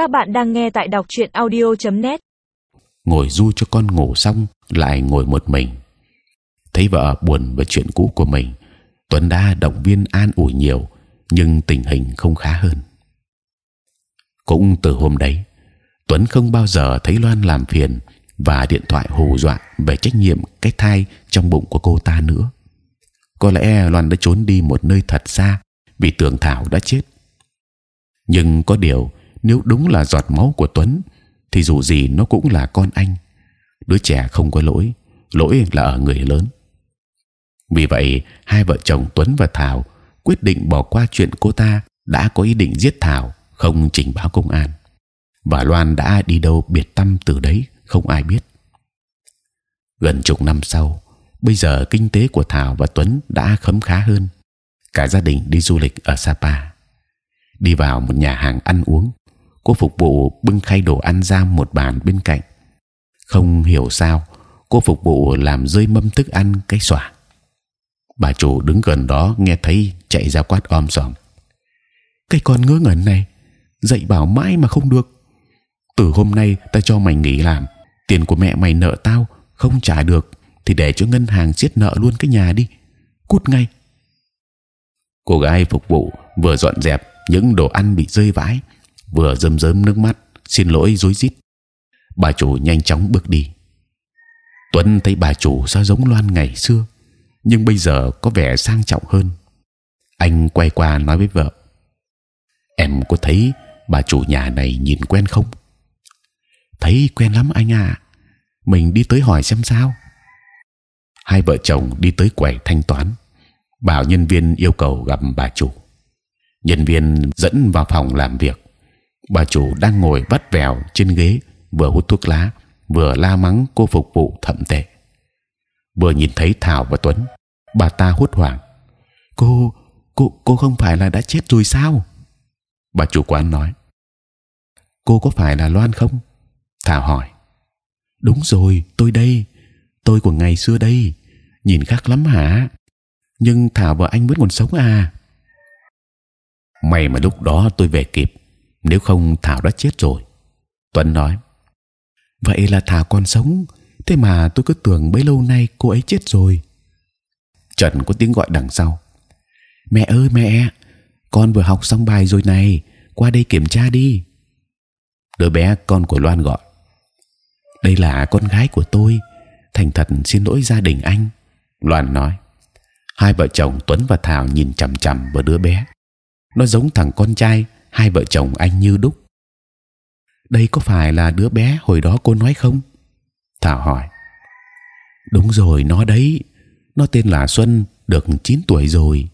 Các bạn đang nghe tại đọc truyện audio.net. ngồi du cho con ngủ xong, lại ngồi một mình. Thấy vợ buồn với chuyện cũ của mình, Tuấn đã động viên an ủi nhiều, nhưng tình hình không khá hơn. Cũng từ hôm đấy, Tuấn không bao giờ thấy Loan làm phiền và điện thoại hù dọa về trách nhiệm cái thai trong bụng của cô ta nữa. Có lẽ Loan đã trốn đi một nơi thật xa vì tưởng Thảo đã chết. Nhưng có điều nếu đúng là giọt máu của Tuấn, thì dù gì nó cũng là con anh. Đứa trẻ không có lỗi lỗi là ở người lớn. Vì vậy, hai vợ chồng Tuấn và Thảo quyết định bỏ qua chuyện cô ta đã có ý định giết Thảo, không trình báo công an. Và Loan đã đi đâu biệt tâm từ đấy, không ai biết. Gần chục năm sau, bây giờ kinh tế của Thảo và Tuấn đã khấm khá hơn. Cả gia đình đi du lịch ở Sapa. Đi vào một nhà hàng ăn uống cô phục vụ bưng khay đồ ăn ra một bàn bên cạnh. Không hiểu sao, cô phục vụ làm rơi mâm thức ăn cái xòa. Bà chủ đứng gần đó nghe thấy chạy ra quát om sòm. Cái con ngớ ngẩn này, dạy bảo mãi mà không được. Từ hôm nay ta cho mày nghỉ làm, tiền của mẹ mày nợ tao, không trả được thì để cho ngân hàng siết nợ luôn cái nhà đi. Cút ngay. Cô gái phục vụ vừa dọn dẹp, những đồ ăn bị rơi vãi vừa rơm rớm nước mắt, xin lỗi rối rít. Bà chủ nhanh chóng bước đi. Tuấn thấy bà chủ sao giống Loan ngày xưa, nhưng bây giờ có vẻ sang trọng hơn. Anh quay qua nói với vợ, em có thấy bà chủ nhà này nhìn quen không? Thấy quen lắm anh à mình đi tới hỏi xem sao. Hai vợ chồng đi tới quầy thanh toán. Bảo nhân viên yêu cầu gặp bà chủ. Nhân viên dẫn vào phòng làm việc bà chủ đang ngồi vắt vẻo trên ghế, vừa hút thuốc lá, vừa la mắng cô phục vụ thậm tệ. Vừa nhìn thấy thảo và tuấn, bà ta hốt hoảng. Cô cô cô không phải là đã chết rồi sao? Bà chủ quán nói. Cô có phải là loan không? Thảo hỏi. Đúng rồi, tôi đây. Tôi của ngày xưa đây. Nhìn khác lắm hả? Nhưng thảo và anh vẫn còn sống à? May mà lúc đó tôi về kịp nếu không thảo đã chết rồi. Tuấn nói, vậy là thảo còn sống, thế mà tôi cứ tưởng bấy lâu nay cô ấy chết rồi. Trần có tiếng gọi đằng sau, mẹ ơi, mẹ, con vừa học xong bài rồi này, qua đây kiểm tra đi. Đứa bé con của loan gọi, đây là con gái của tôi, thành thật xin lỗi gia đình anh. Loan nói, hai vợ chồng tuấn và thảo nhìn chằm chằm vào đứa bé. Nó giống thằng con trai hai vợ chồng anh như đúc. Đây có phải là đứa bé hồi đó cô nói không? Thảo hỏi. Đúng rồi, nó đấy. Nó tên là xuân, được 9 tuổi rồi.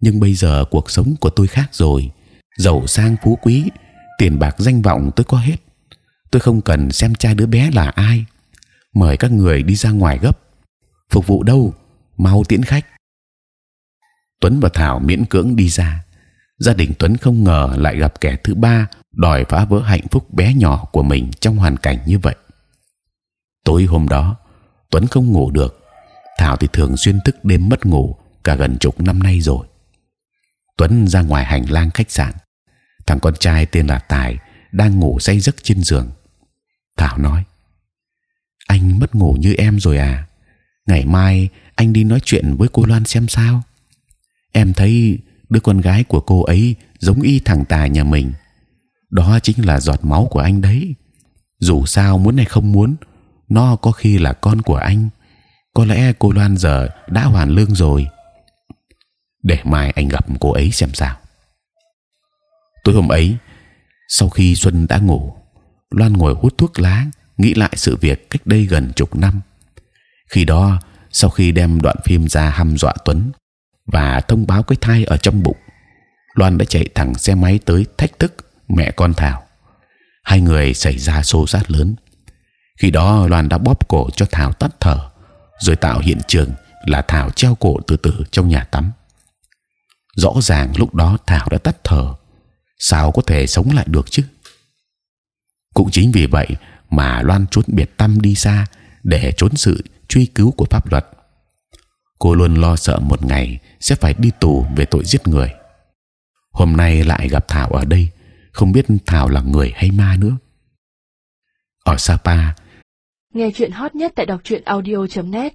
Nhưng bây giờ cuộc sống của tôi khác rồi. Giàu sang phú quý, tiền bạc danh vọng tôi có hết. Tôi không cần xem cha đứa bé là ai. Mời các người đi ra ngoài gấp. Phục vụ đâu? Mau tiễn khách. Tuấn và Thảo miễn cưỡng đi ra. Gia đình Tuấn không ngờ lại gặp kẻ thứ ba đòi phá vỡ hạnh phúc bé nhỏ của mình trong hoàn cảnh như vậy. Tối hôm đó, Tuấn không ngủ được. Thảo thì thường xuyên thức đêm mất ngủ cả gần chục năm nay rồi. Tuấn ra ngoài hành lang khách sạn. Thằng con trai tên là Tài đang ngủ say giấc trên giường. Thảo nói: Anh mất ngủ như em rồi à? Ngày mai anh đi nói chuyện với cô Loan xem sao em thấy đứa con gái của cô ấy giống y thằng tài nhà mình. Đó chính là giọt máu của anh đấy. Dù sao muốn hay không muốn, nó có khi là con của anh. Có lẽ cô Loan giờ đã hoàn lương rồi. Để mai anh gặp cô ấy xem sao. Tối hôm ấy, sau khi Xuân đã ngủ, Loan ngồi hút thuốc lá, nghĩ lại sự việc cách đây gần chục năm. Khi đó, sau khi đem đoạn phim ra hăm dọa Tuấn và thông báo cái thai ở trong bụng. Loan đã chạy thẳng xe máy tới thách thức mẹ con Thảo. Hai người xảy ra xô xát lớn. Khi đó Loan đã bóp cổ cho Thảo tắt thở, rồi tạo hiện trường là Thảo treo cổ từ từ trong nhà tắm. Rõ ràng lúc đó Thảo đã tắt thở, sao có thể sống lại được chứ? Cũng chính vì vậy mà Loan trốn biệt tâm đi xa để trốn sự truy cứu của pháp luật cô luôn lo sợ một ngày sẽ phải đi tù về tội giết người. Hôm nay lại gặp Thảo ở đây, không biết Thảo là người hay ma nữa. Ở Sapa. Nghe chuyện hot nhất tại đọc truyện audio .net